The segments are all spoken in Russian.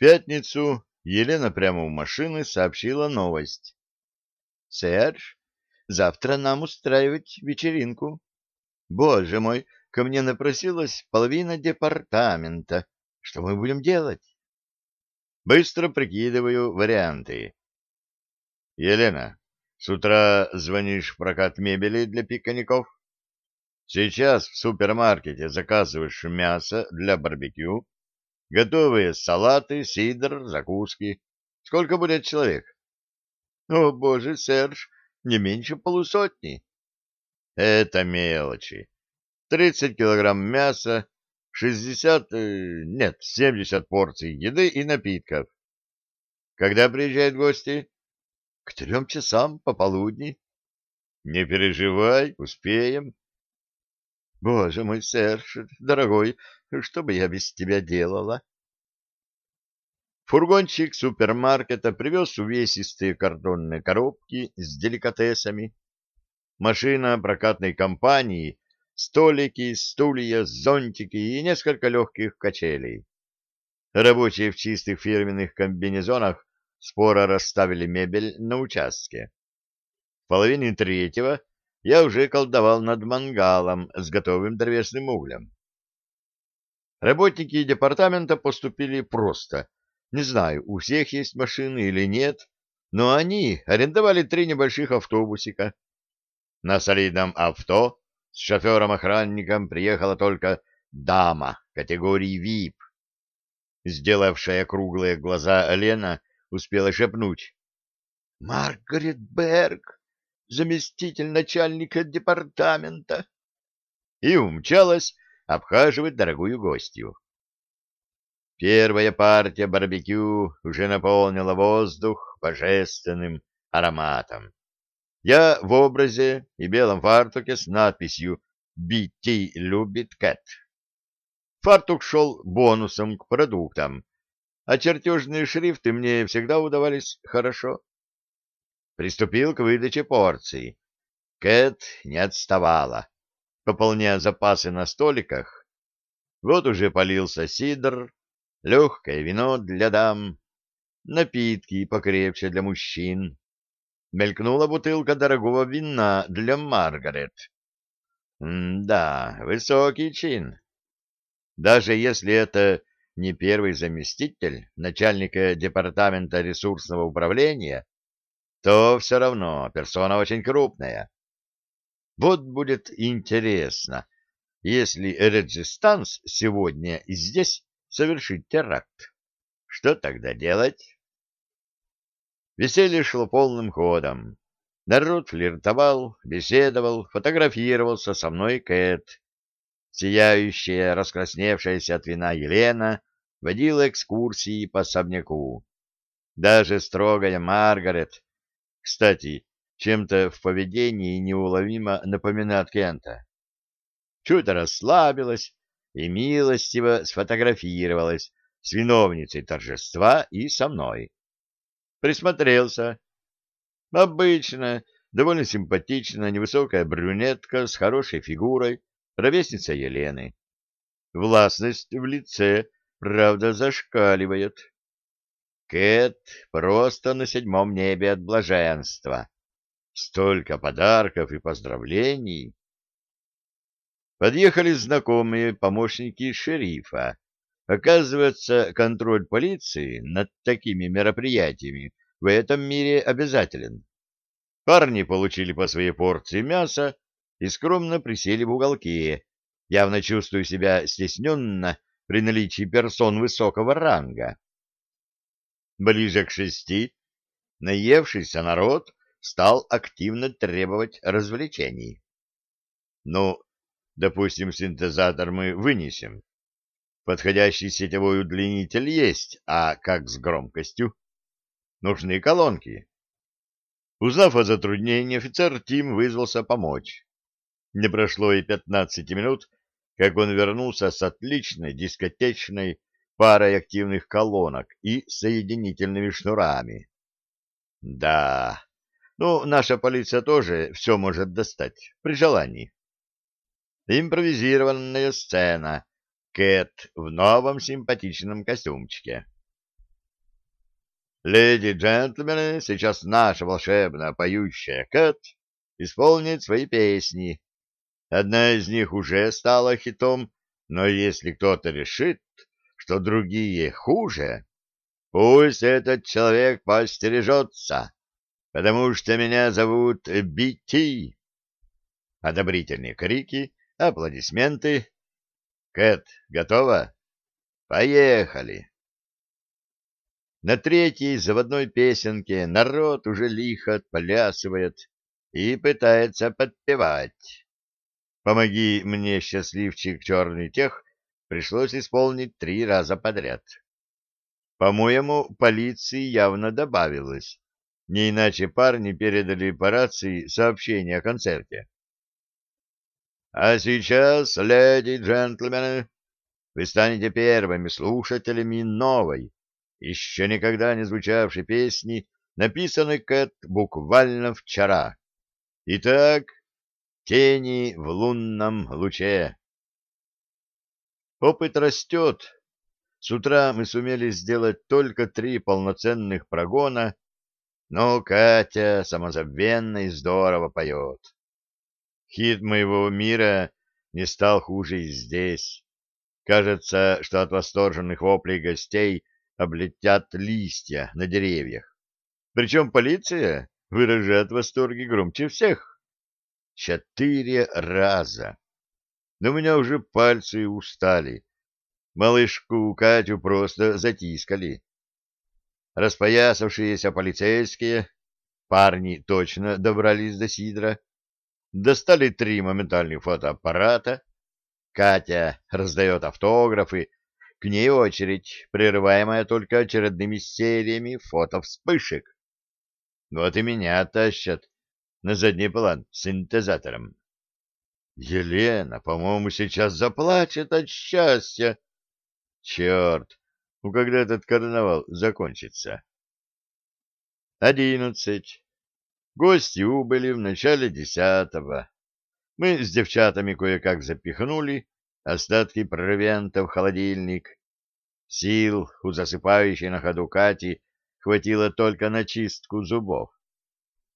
пятницу Елена прямо у машины сообщила новость. «Серж, завтра нам устраивать вечеринку. Боже мой, ко мне напросилась половина департамента. Что мы будем делать?» Быстро прикидываю варианты. «Елена, с утра звонишь в прокат мебели для пикников?» Сейчас в супермаркете заказываешь мясо для барбекю Готовые салаты, сидр, закуски. Сколько будет человек? О, боже, Серж, не меньше полусотни. Это мелочи. Тридцать килограмм мяса, шестьдесят, э, нет, семьдесят порций еды и напитков. Когда приезжают гости? К трем часам пополудни. Не переживай, успеем. Боже мой, Серж, дорогой, что бы я без тебя делала? Фургончик супермаркета привез увесистые картонные коробки с деликатесами. Машина прокатной компании, столики, стулья, зонтики и несколько легких качелей. Рабочие в чистых фирменных комбинезонах споро расставили мебель на участке. В половине третьего я уже колдовал над мангалом с готовым древесным углем. Работники департамента поступили просто — не знаю, у всех есть машины или нет, но они арендовали три небольших автобусика. На солидном авто с шофером-охранником приехала только дама категории VIP. Сделавшая круглые глаза Лена успела шепнуть. — Маргарет Берг, заместитель начальника департамента. И умчалась обхаживать дорогую гостью. Первая партия барбекю уже наполнила воздух божественным ароматом. Я в образе и белом фартуке с надписью «Бити любит Кэт». Фартук шел бонусом к продуктам, а чертежные шрифты мне всегда удавались хорошо. Приступил к выдаче порций. Кэт не отставала, пополняя запасы на столиках. Вот уже полился сидр, легкое вино для дам, напитки покрепче для мужчин. Мелькнула бутылка дорогого вина для Маргарет. М да, высокий чин. Даже если это не первый заместитель начальника департамента ресурсного управления, то все равно персона очень крупная. Вот будет интересно, если Реджистанс сегодня здесь совершить теракт. Что тогда делать? Веселье шло полным ходом. Народ флиртовал, беседовал, фотографировался со мной Кэт. Сияющая, раскрасневшаяся от вина Елена водила экскурсии по особняку. Даже строгая Маргарет, кстати, чем-то в поведении неуловимо напоминает Кента. Чуть расслабилась, и милостиво сфотографировалась с виновницей торжества и со мной. Присмотрелся. Обычно, довольно симпатичная невысокая брюнетка с хорошей фигурой, ровесница Елены. Властность в лице, правда, зашкаливает. Кэт просто на седьмом небе от блаженства. Столько подарков и поздравлений. Подъехали знакомые помощники шерифа. Оказывается, контроль полиции над такими мероприятиями в этом мире обязателен. Парни получили по своей порции мяса и скромно присели в уголке, явно чувствуя себя стесненно при наличии персон высокого ранга. Ближе к шести наевшийся народ стал активно требовать развлечений. Ну, Допустим, синтезатор мы вынесем. Подходящий сетевой удлинитель есть, а как с громкостью? Нужны колонки. Узнав о затруднении, офицер Тим вызвался помочь. Не прошло и пятнадцати минут, как он вернулся с отличной дискотечной парой активных колонок и соединительными шнурами. Да, ну, наша полиция тоже все может достать, при желании. Импровизированная сцена. Кэт в новом симпатичном костюмчике. Леди джентльмены, сейчас наша волшебная поющая Кэт исполнит свои песни. Одна из них уже стала хитом, но если кто-то решит, что другие хуже, пусть этот человек постережется, потому что меня зовут Бити. Одобрительные крики аплодисменты. Кэт, готова? Поехали! На третьей заводной песенке народ уже лихо плясывает и пытается подпевать. «Помоги мне, счастливчик черный тех» пришлось исполнить три раза подряд. По-моему, полиции явно добавилось. Не иначе парни передали по рации сообщение о концерте. А сейчас, леди и джентльмены, вы станете первыми слушателями новой, еще никогда не звучавшей песни, написанной Кэт буквально вчера. Итак, «Тени в лунном луче». Опыт растет. С утра мы сумели сделать только три полноценных прогона, но Катя самозабвенно и здорово поет. Хит моего мира не стал хуже и здесь. Кажется, что от восторженных воплей гостей облетят листья на деревьях. Причем полиция выражает восторги громче всех. Четыре раза. Но у меня уже пальцы устали. Малышку Катю просто затискали. Распоясавшиеся полицейские, парни точно добрались до Сидра, достали три моментальных фотоаппарата. Катя раздает автографы. К ней очередь, прерываемая только очередными сериями фотовспышек. Вот и меня тащат на задний план синтезатором. Елена, по-моему, сейчас заплачет от счастья. Черт, ну когда этот карнавал закончится? Одиннадцать. Гости убыли в начале десятого. Мы с девчатами кое-как запихнули остатки провианта в холодильник. Сил у засыпающей на ходу Кати хватило только на чистку зубов.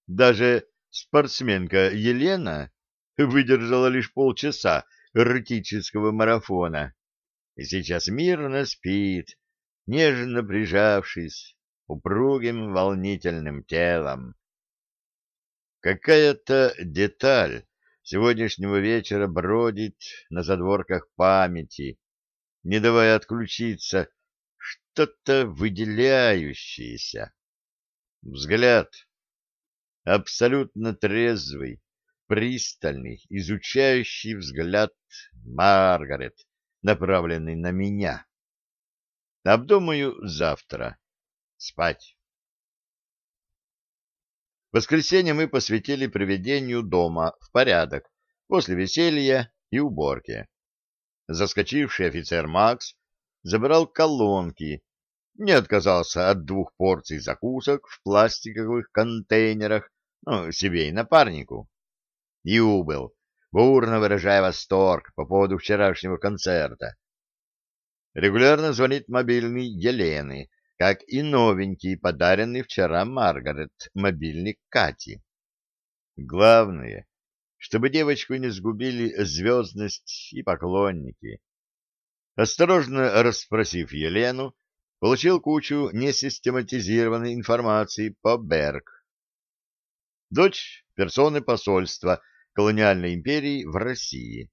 Даже спортсменка Елена выдержала лишь полчаса эротического марафона и сейчас мирно спит, нежно прижавшись упругим волнительным телом Какая-то деталь сегодняшнего вечера бродит на задворках памяти, не давая отключиться что-то выделяющееся. Взгляд абсолютно трезвый, пристальный, изучающий взгляд Маргарет, направленный на меня. Обдумаю завтра. Спать. Воскресенье мы посвятили приведению дома в порядок после веселья и уборки. Заскочивший офицер Макс забрал колонки, не отказался от двух порций закусок в пластиковых контейнерах, ну, себе и напарнику, и убыл, бурно выражая восторг по поводу вчерашнего концерта. Регулярно звонит мобильный Елены, как и новенький, подаренный вчера Маргарет, мобильник Кати. Главное, чтобы девочку не сгубили звездность и поклонники. Осторожно расспросив Елену, получил кучу несистематизированной информации по Берг. Дочь персоны посольства колониальной империи в России.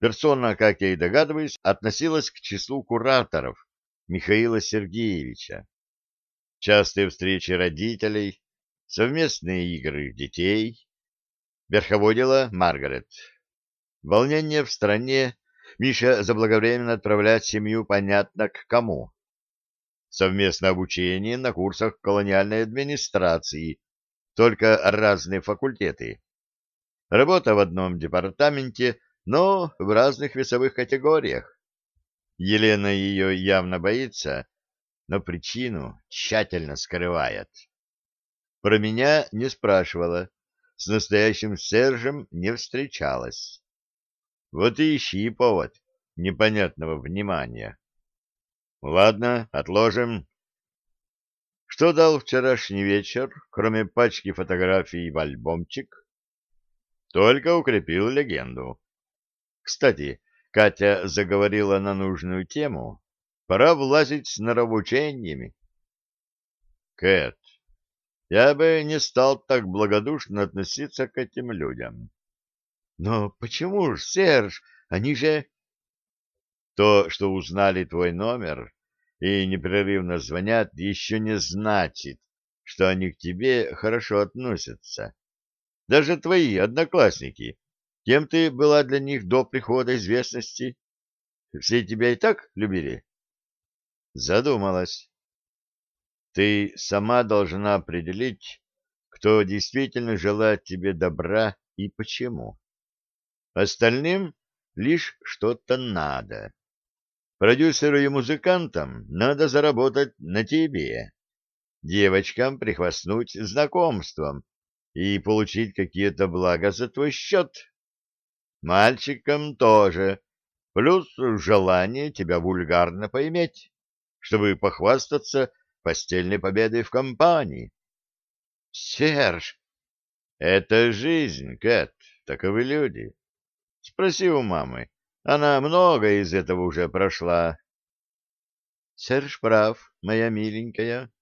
Персона, как я и догадываюсь, относилась к числу кураторов, Михаила Сергеевича. Частые встречи родителей, совместные игры детей. Верховодила Маргарет. Волнение в стране. Миша заблаговременно отправляет семью понятно к кому. Совместное обучение на курсах колониальной администрации, только разные факультеты. Работа в одном департаменте, но в разных весовых категориях. Елена ее явно боится, но причину тщательно скрывает. Про меня не спрашивала, с настоящим Сержем не встречалась. Вот и ищи повод непонятного внимания. Ладно, отложим. Что дал вчерашний вечер, кроме пачки фотографий в альбомчик? Только укрепил легенду. Кстати, Катя заговорила на нужную тему, пора влазить с нравоучениями. — Кэт, я бы не стал так благодушно относиться к этим людям. — Но почему ж, Серж, они же... — То, что узнали твой номер и непрерывно звонят, еще не значит, что они к тебе хорошо относятся. Даже твои одноклассники Кем ты была для них до прихода известности? Все тебя и так любили? Задумалась. Ты сама должна определить, кто действительно желает тебе добра и почему. Остальным лишь что-то надо. Продюсеру и музыкантам надо заработать на тебе, девочкам прихвастнуть знакомством и получить какие-то блага за твой счет мальчикам тоже, плюс желание тебя вульгарно поиметь, чтобы похвастаться постельной победой в компании. — Серж! — Это жизнь, Кэт, таковы люди. — Спроси у мамы. Она много из этого уже прошла. — Серж прав, моя миленькая.